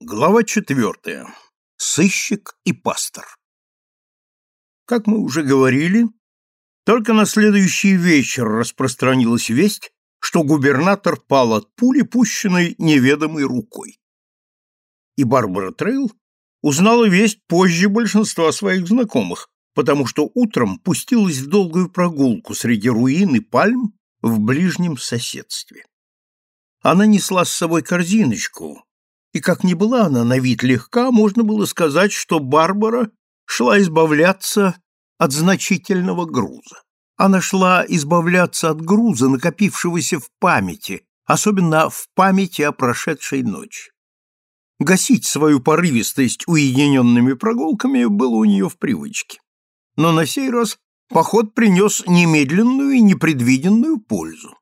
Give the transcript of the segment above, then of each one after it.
Глава четвертая. Сыщик и пастор. Как мы уже говорили, только на следующий вечер распространилась весть, что губернатор пал от пули, пущенной неведомой рукой. И Барбара Трейл узнала весть позже большинства своих знакомых, потому что утром пустилась в долгую прогулку среди руин и пальм в ближнем соседстве. Она несла с собой корзиночку, и как ни была она на вид легка, можно было сказать, что Барбара шла избавляться от значительного груза. Она шла избавляться от груза, накопившегося в памяти, особенно в памяти о прошедшей ночи. Гасить свою порывистость уединенными прогулками было у нее в привычке. Но на сей раз поход принес немедленную и непредвиденную пользу,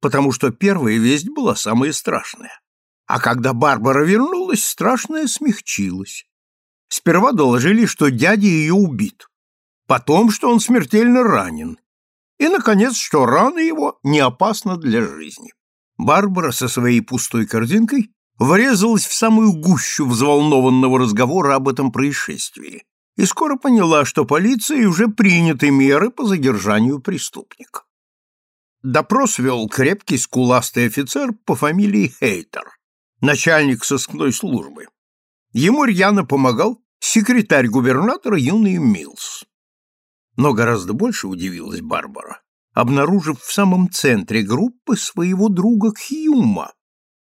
потому что первая весть была самая страшная. А когда Барбара вернулась, страшное смягчилось. Сперва доложили, что дядя ее убит, потом, что он смертельно ранен, и, наконец, что рана его не опасна для жизни. Барбара со своей пустой корзинкой врезалась в самую гущу взволнованного разговора об этом происшествии и скоро поняла, что полицией уже приняты меры по задержанию преступника. Допрос вел крепкий скуластый офицер по фамилии Хейтер начальник сыскной службы. Ему рьяно помогал секретарь губернатора юный Милс. Но гораздо больше удивилась Барбара, обнаружив в самом центре группы своего друга Хьюма,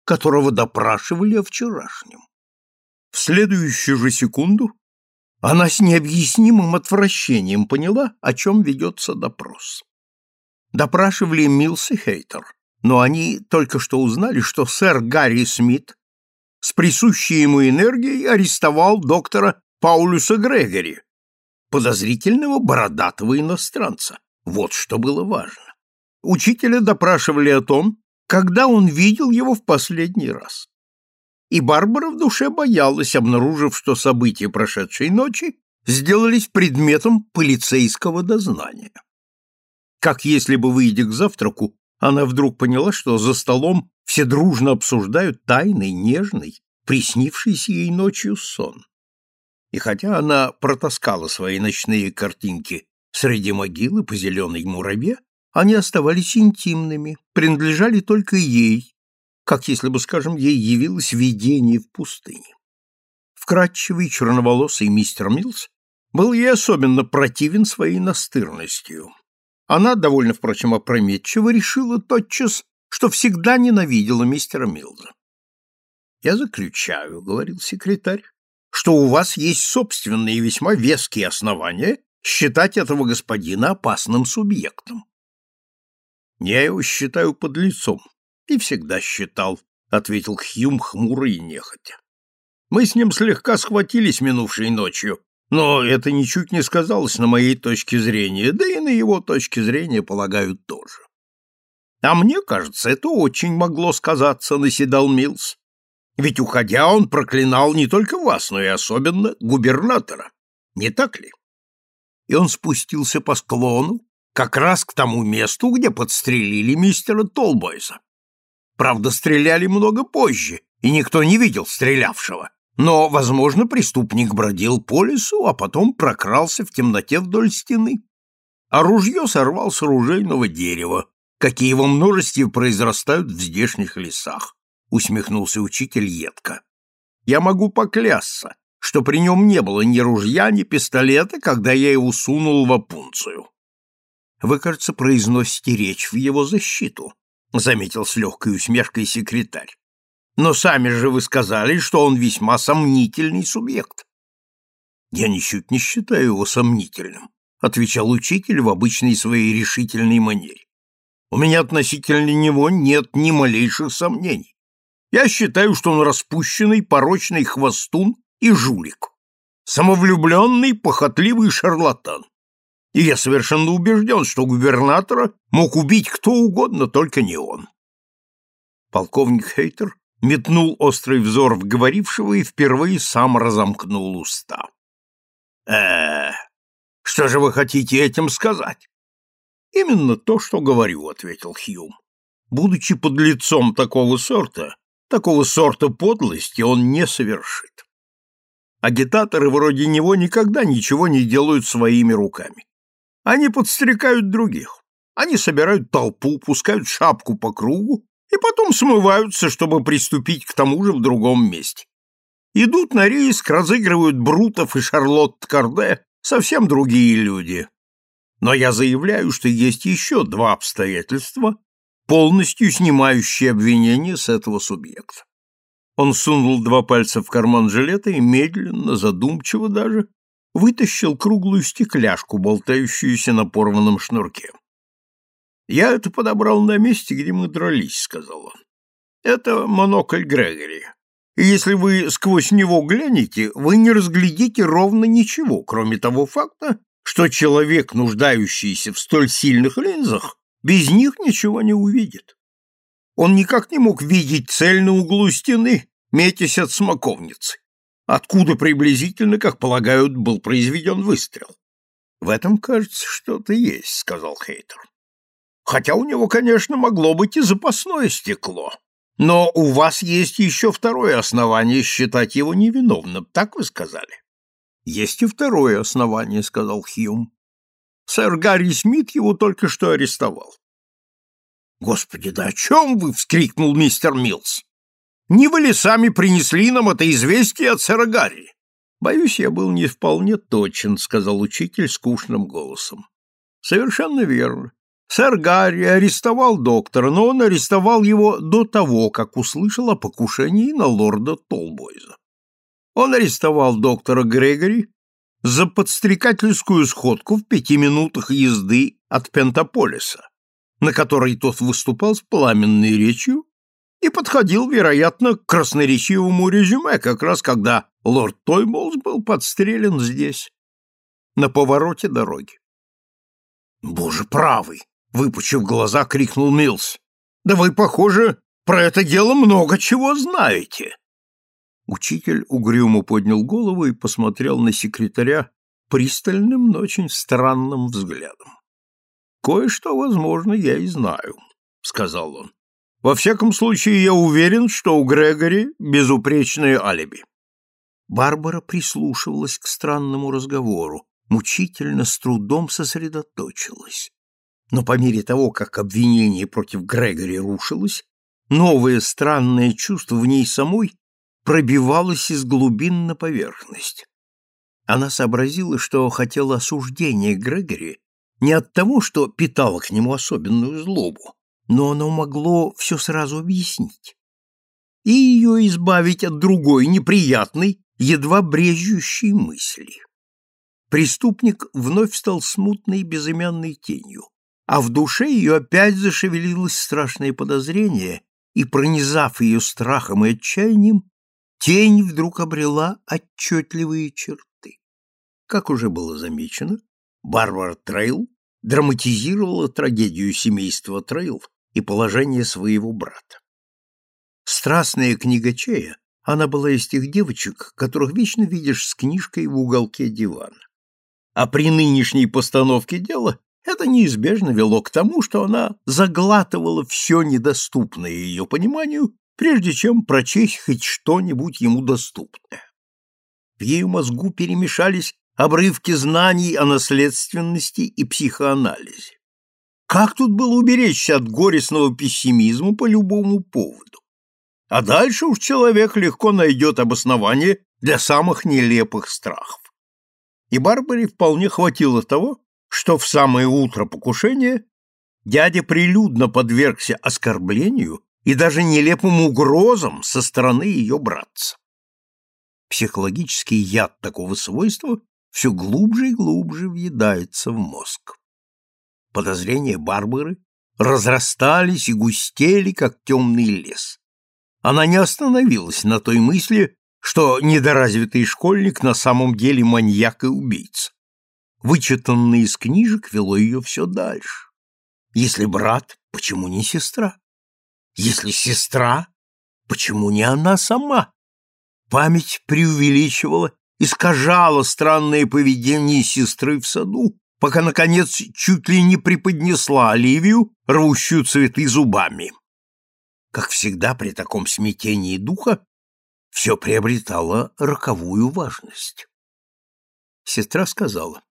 которого допрашивали о вчерашнем. В следующую же секунду она с необъяснимым отвращением поняла, о чем ведется допрос. Допрашивали Милс и Хейтер, но они только что узнали, что сэр Гарри Смит с присущей ему энергией арестовал доктора Паулюса Грегори, подозрительного бородатого иностранца. Вот что было важно. Учителя допрашивали о том, когда он видел его в последний раз. И Барбара в душе боялась, обнаружив, что события прошедшей ночи сделались предметом полицейского дознания. Как если бы, выйдя к завтраку, она вдруг поняла, что за столом все дружно обсуждают тайный, нежный, приснившийся ей ночью сон. И хотя она протаскала свои ночные картинки среди могилы по зеленой мураве, они оставались интимными, принадлежали только ей, как если бы, скажем, ей явилось видение в пустыне. Вкрадчивый черноволосый мистер Милс был ей особенно противен своей настырностью, она, довольно, впрочем, опрометчиво, решила тотчас, что всегда ненавидела мистера Милза. «Я заключаю», — говорил секретарь, «что у вас есть собственные весьма веские основания считать этого господина опасным субъектом». «Я его считаю подлецом и всегда считал», — ответил Хьюм хмуро и нехотя. «Мы с ним слегка схватились минувшей ночью, но это ничуть не сказалось на моей точке зрения, да и на его точке зрения, полагаю, тоже. А мне кажется, это очень могло сказаться, наседал Милс. Ведь, уходя, он проклинал не только вас, но и особенно губернатора. Не так ли? И он спустился по склону, как раз к тому месту, где подстрелили мистера Толбойса. Правда, стреляли много позже, и никто не видел стрелявшего. Но, возможно, преступник бродил по лесу, а потом прокрался в темноте вдоль стены. А ружье сорвал с ружейного дерева, какие во множестве произрастают в здешних лесах, усмехнулся учитель едко. Я могу поклясться, что при нем не было ни ружья, ни пистолета, когда я его сунул в опунцию. Вы, кажется, произносите речь в его защиту, заметил с легкой усмешкой секретарь. Но сами же вы сказали, что он весьма сомнительный субъект. Я ничуть не считаю его сомнительным, отвечал учитель в обычной своей решительной манере. У меня относительно него нет ни малейших сомнений. Я считаю, что он распущенный, порочный хвостун и жулик, самовлюбленный, похотливый шарлатан. И я совершенно убежден, что губернатора мог убить кто угодно, только не он. Полковник Хейтер метнул острый взор в говорившего и впервые сам разомкнул уста. э что же вы хотите этим сказать?» «Именно то, что говорю», — ответил Хьюм. «Будучи под лицом такого сорта, такого сорта подлости он не совершит. Агитаторы вроде него никогда ничего не делают своими руками. Они подстрекают других. Они собирают толпу, пускают шапку по кругу и потом смываются, чтобы приступить к тому же в другом месте. Идут на риск, разыгрывают Брутов и Шарлотт Карде, совсем другие люди. Но я заявляю, что есть еще два обстоятельства, полностью снимающие обвинение с этого субъекта. Он сунул два пальца в карман жилета и медленно, задумчиво даже, вытащил круглую стекляшку, болтающуюся на порванном шнурке. «Я это подобрал на месте, где мы дрались», — сказал он. «Это монокль Грегори. И если вы сквозь него глянете, вы не разглядите ровно ничего, кроме того факта, что человек, нуждающийся в столь сильных линзах, без них ничего не увидит. Он никак не мог видеть цель на углу стены, метясь от смоковницы откуда приблизительно, как полагают, был произведен выстрел. В этом, кажется, что-то есть, сказал Хейтер. Хотя у него, конечно, могло быть и запасное стекло. Но у вас есть еще второе основание считать его невиновным, так вы сказали? Есть и второе основание, сказал Хьюм. Сэр Гарри Смит его только что арестовал. Господи, да о чем вы? вскрикнул мистер Милс. Не вы ли сами принесли нам это известие от сэра Гарри? Боюсь, я был не вполне точен, сказал учитель скучным голосом. Совершенно верно. Сэр Гарри арестовал доктора, но он арестовал его до того, как услышал о покушении на лорда Толбойза. Он арестовал доктора Грегори за подстрекательскую сходку в пяти минутах езды от Пентаполиса, на которой тот выступал с пламенной речью и подходил, вероятно, к красноречивому резюме, как раз когда лорд Тойболс был подстрелен здесь, на повороте дороги. «Боже правый!» — выпучив глаза, крикнул Милс. «Да вы, похоже, про это дело много чего знаете!» Учитель угрюмо поднял голову и посмотрел на секретаря пристальным, но очень странным взглядом. «Кое-что, возможно, я и знаю», — сказал он. Во всяком случае, я уверен, что у Грегори безупречное алиби. Барбара прислушивалась к странному разговору, мучительно с трудом сосредоточилась. Но по мере того, как обвинение против Грегори рушилось, новое странное чувство в ней самой пробивалось из глубин на поверхность. Она сообразила, что хотела осуждения Грегори не от того, что питала к нему особенную злобу, но оно могло все сразу объяснить и ее избавить от другой неприятной, едва брежущей мысли. Преступник вновь стал смутной безымянной тенью, а в душе ее опять зашевелилось страшное подозрение, и, пронизав ее страхом и отчаянием, тень вдруг обрела отчетливые черты. Как уже было замечено, Барбара Трейл драматизировала трагедию семейства Трейл и положение своего брата. Страстная книгачея, она была из тех девочек, которых вечно видишь с книжкой в уголке дивана. А при нынешней постановке дела это неизбежно вело к тому, что она заглатывала все недоступное ее пониманию, прежде чем прочесть хоть что-нибудь ему доступное. В ее мозгу перемешались обрывки знаний о наследственности и психоанализе. Как тут было уберечься от горестного пессимизма по любому поводу? А дальше уж человек легко найдет обоснование для самых нелепых страхов. И Барбаре вполне хватило того, что в самое утро покушения дядя прилюдно подвергся оскорблению и даже нелепым угрозам со стороны ее братца. Психологический яд такого свойства все глубже и глубже въедается в мозг. Подозрения Барбары разрастались и густели, как темный лес. Она не остановилась на той мысли, что недоразвитый школьник на самом деле маньяк и убийца. Вычитанное из книжек вело ее все дальше. Если брат, почему не сестра? Если сестра, почему не она сама? Память преувеличивала, искажала странное поведение сестры в саду, пока, наконец, чуть ли не преподнесла Оливию, рвущую цветы зубами. как всегда при таком смятении духа, все приобретало роковую важность. Сестра сказала,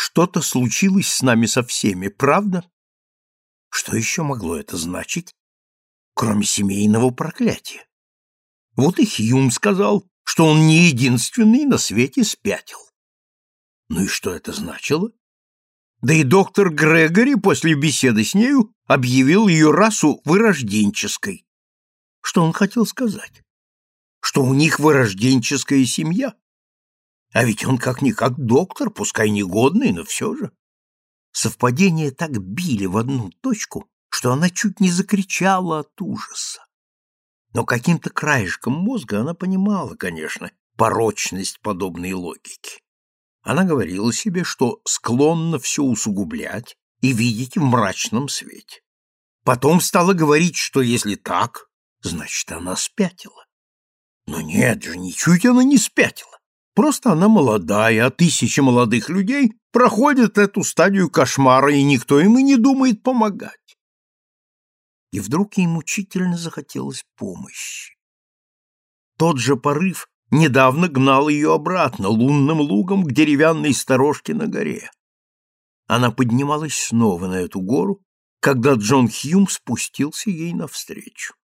что-то случилось с нами со всеми, правда? Что еще могло это значить, кроме семейного проклятия? Вот и Хьюм сказал, что он не единственный на свете спятил. Ну и что это значило? Да и доктор Грегори после беседы с нею объявил ее расу вырожденческой. Что он хотел сказать? Что у них вырожденческая семья? А ведь он как-никак доктор, пускай негодный, но все же. Совпадения так били в одну точку, что она чуть не закричала от ужаса. Но каким-то краешком мозга она понимала, конечно, порочность подобной логики. Она говорила себе, что склонна все усугублять и видеть в мрачном свете. Потом стала говорить, что если так, значит, она спятила. Но нет же, ничуть она не спятила. Просто она молодая, а тысячи молодых людей проходят эту стадию кошмара, и никто им и не думает помогать. И вдруг ей мучительно захотелось помощи. Тот же порыв недавно гнал ее обратно лунным лугом к деревянной сторожке на горе. Она поднималась снова на эту гору, когда Джон Хьюм спустился ей навстречу.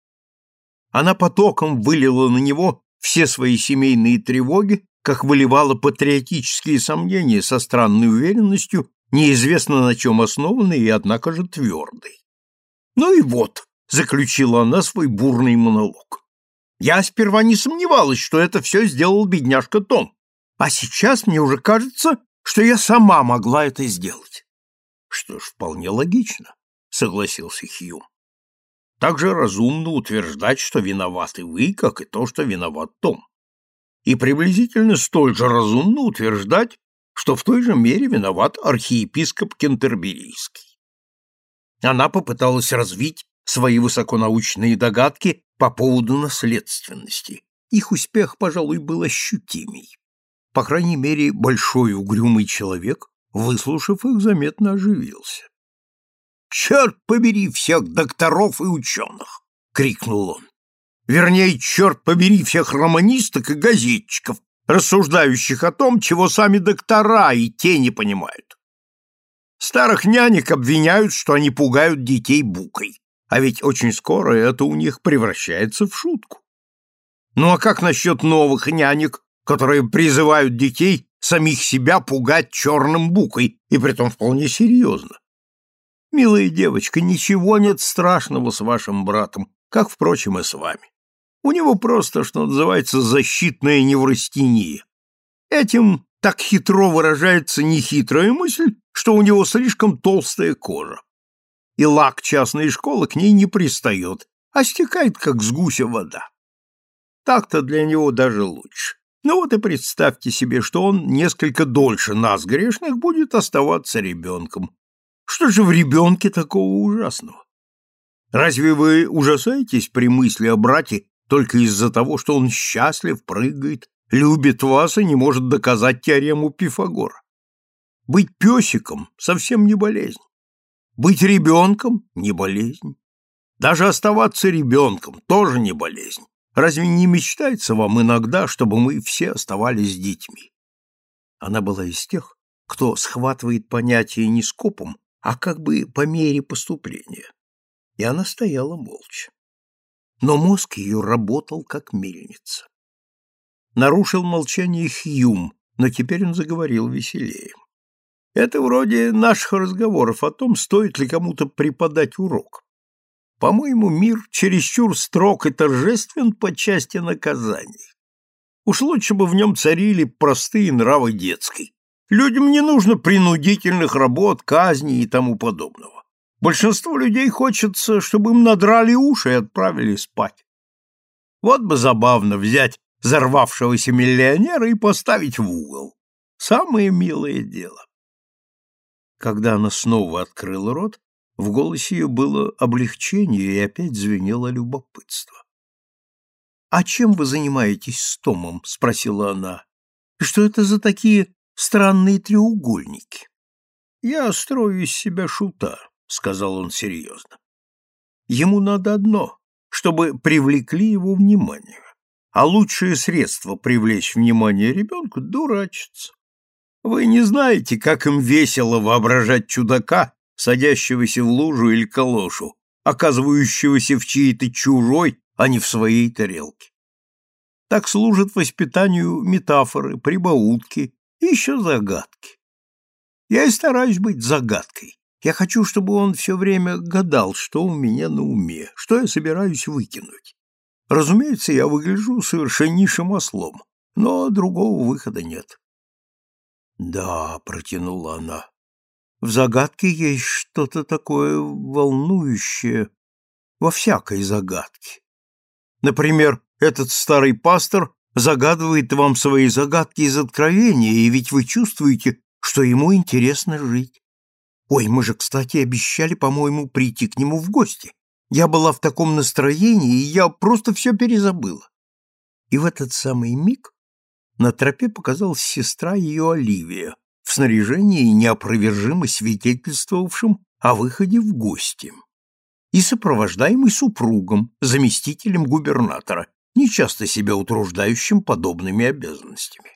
Она потоком вылила на него все свои семейные тревоги, как выливала патриотические сомнения со странной уверенностью, неизвестно на чем основанной и, однако же, твердой. «Ну и вот», — заключила она свой бурный монолог. «Я сперва не сомневалась, что это все сделал бедняжка Том, а сейчас мне уже кажется, что я сама могла это сделать». «Что ж, вполне логично», — согласился Хью. Так же разумно утверждать, что виноваты вы, как и то, что виноват Том. И приблизительно столь же разумно утверждать, что в той же мере виноват архиепископ Кентерберийский. Она попыталась развить свои высоконаучные догадки по поводу наследственности. Их успех, пожалуй, был ощутимей. По крайней мере, большой угрюмый человек, выслушав их, заметно оживился. «Черт побери всех докторов и ученых!» — крикнул он. «Вернее, черт побери всех романисток и газетчиков, рассуждающих о том, чего сами доктора и те не понимают. Старых нянек обвиняют, что они пугают детей букой, а ведь очень скоро это у них превращается в шутку. Ну а как насчет новых нянек, которые призывают детей самих себя пугать черным букой, и притом вполне серьезно? Милая девочка, ничего нет страшного с вашим братом, как, впрочем, и с вами. У него просто, что называется, защитная неврастения. Этим так хитро выражается нехитрая мысль, что у него слишком толстая кожа. И лак частной школы к ней не пристает, а стекает, как с гуся вода. Так-то для него даже лучше. Ну вот и представьте себе, что он несколько дольше нас, грешных, будет оставаться ребенком, что же в ребенке такого ужасного? Разве вы ужасаетесь при мысли о брате только из-за того, что он счастлив, прыгает, любит вас и не может доказать теорему Пифагора? Быть песиком совсем не болезнь. Быть ребенком — не болезнь. Даже оставаться ребенком тоже не болезнь. Разве не мечтается вам иногда, чтобы мы все оставались детьми? Она была из тех, кто схватывает понятие не скопом, а как бы по мере поступления. И она стояла молча. Но мозг ее работал как мельница. Нарушил молчание Хьюм, но теперь он заговорил веселее. Это вроде наших разговоров о том, стоит ли кому-то преподать урок. По-моему, мир чересчур строг и торжествен по части наказаний. Уж лучше бы в нем царили простые нравы детской, Людям не нужно принудительных работ, казней и тому подобного. Большинству людей хочется, чтобы им надрали уши и отправили спать. Вот бы забавно взять взорвавшегося миллионера и поставить в угол. Самое милое дело. Когда она снова открыла рот, в голосе ее было облегчение и опять звенело любопытство. «А чем вы занимаетесь с Томом?» — спросила она. «И что это за такие странные треугольники. Я строю из себя шута, сказал он серьезно. Ему надо одно, чтобы привлекли его внимание. А лучшее средство привлечь внимание ребенку — дурачиться. Вы не знаете, как им весело воображать чудака, садящегося в лужу или калошу, оказывающегося в чьей-то чужой, а не в своей тарелке. Так служат воспитанию метафоры, прибаутки и еще загадки. Я и стараюсь быть загадкой. Я хочу, чтобы он все время гадал, что у меня на уме, что я собираюсь выкинуть. Разумеется, я выгляжу совершеннейшим ослом, но другого выхода нет. Да, протянула она. В загадке есть что-то такое волнующее во всякой загадке. Например, этот старый пастор загадывает вам свои загадки из откровения, и ведь вы чувствуете, что ему интересно жить. Ой, мы же, кстати, обещали, по-моему, прийти к нему в гости. Я была в таком настроении, и я просто все перезабыла. И в этот самый миг на тропе показалась сестра ее Оливия в снаряжении, неопровержимо свидетельствовавшем о выходе в гости, и сопровождаемый супругом, заместителем губернатора, нечасто себя утруждающим подобными обязанностями.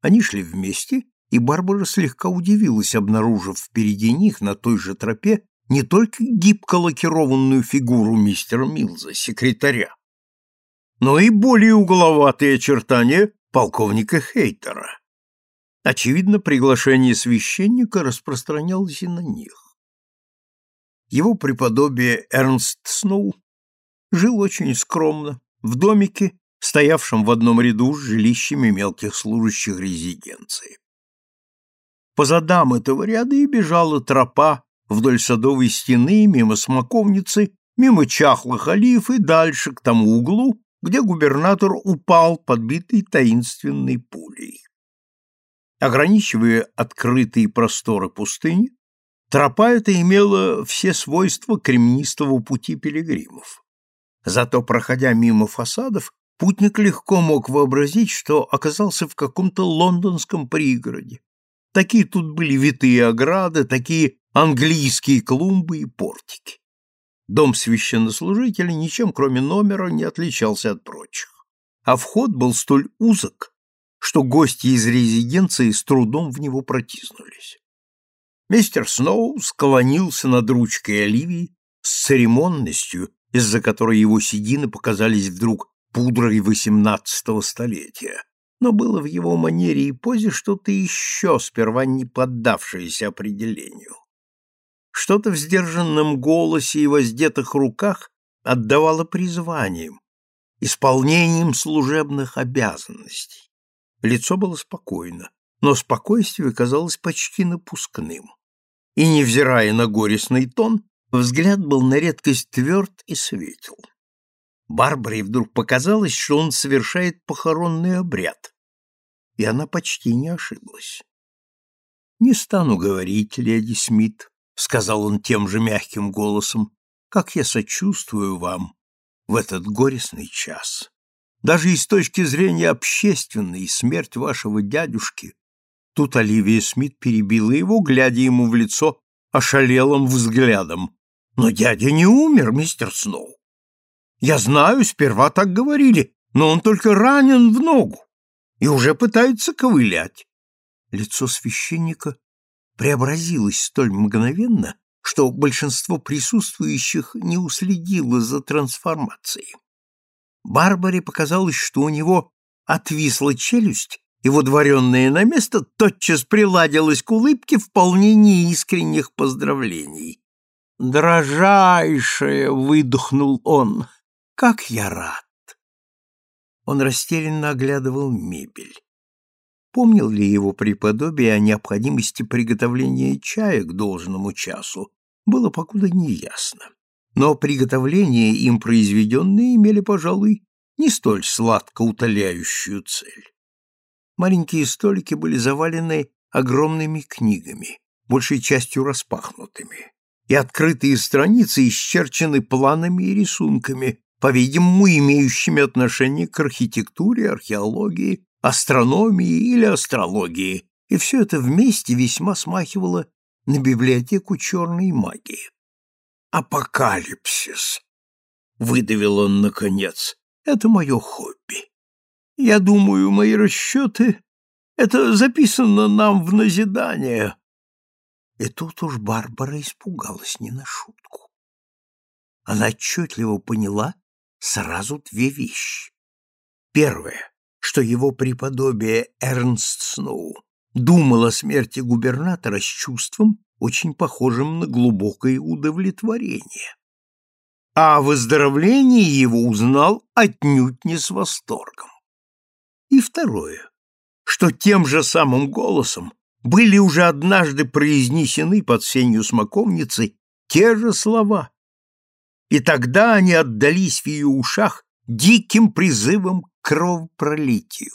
Они шли вместе, и Барбара слегка удивилась, обнаружив впереди них на той же тропе не только гибко лакированную фигуру мистера Милза, секретаря, но и более угловатые очертания полковника Хейтера. Очевидно, приглашение священника распространялось и на них. Его преподобие Эрнст Сноу жил очень скромно, в домике, стоявшем в одном ряду с жилищами мелких служащих резиденции. По задам этого ряда и бежала тропа вдоль садовой стены, мимо смоковницы, мимо чахлых олив и дальше к тому углу, где губернатор упал, подбитый таинственной пулей. Ограничивая открытые просторы пустыни, тропа эта имела все свойства кремнистого пути пилигримов. Зато, проходя мимо фасадов, путник легко мог вообразить, что оказался в каком-то лондонском пригороде, Такие тут были витые ограды, такие английские клумбы и портики. Дом священнослужителя ничем, кроме номера, не отличался от прочих. А вход был столь узок, что гости из резиденции с трудом в него протиснулись. Мистер Сноу склонился над ручкой Оливии с церемонностью, из-за которой его седины показались вдруг пудрой XVIII столетия, но было в его манере и позе что-то еще, сперва не поддавшееся определению. Что-то в сдержанном голосе и воздетых руках отдавало призванием, исполнением служебных обязанностей. Лицо было спокойно, но спокойствие казалось почти напускным. И, невзирая на горестный тон, взгляд был на редкость тверд и светел. Барбаре вдруг показалось, что он совершает похоронный обряд, и она почти не ошиблась. «Не стану говорить, леди Смит», — сказал он тем же мягким голосом, «как я сочувствую вам в этот горестный час. Даже из точки зрения общественной смерть вашего дядюшки...» Тут Оливия Смит перебила его, глядя ему в лицо ошалелым взглядом. «Но дядя не умер, мистер Сноу. Я знаю, сперва так говорили, но он только ранен в ногу и уже пытается ковылять. Лицо священника преобразилось столь мгновенно, что большинство присутствующих не уследило за трансформацией. Барбаре показалось, что у него отвисла челюсть, и водворенное на место тотчас приладилось к улыбке вполне неискренних поздравлений. «Дрожайшая!» — выдохнул он. Как я рад! Он растерянно оглядывал мебель. Помнил ли его преподобие о необходимости приготовления чая к должному часу, было покуда неясно. Но приготовления им произведенные имели, пожалуй, не столь сладко утоляющую цель. Маленькие столики были завалены огромными книгами, большей частью распахнутыми, и открытые страницы исчерчены планами и рисунками, по-видимому, имеющими отношение к архитектуре, археологии, астрономии или астрологии, и все это вместе весьма смахивало на библиотеку черной магии. Апокалипсис. — выдавил он наконец, — это мое хобби. Я думаю, мои расчеты — это записано нам в назидание. И тут уж Барбара испугалась не на шутку. Она отчетливо поняла сразу две вещи. Первое, что его преподобие Эрнст Сноу думал о смерти губернатора с чувством, очень похожим на глубокое удовлетворение. А о выздоровлении его узнал отнюдь не с восторгом. И второе, что тем же самым голосом были уже однажды произнесены под сенью смоковницы те же слова, и тогда они отдались в ее ушах диким призывом к кровопролитию.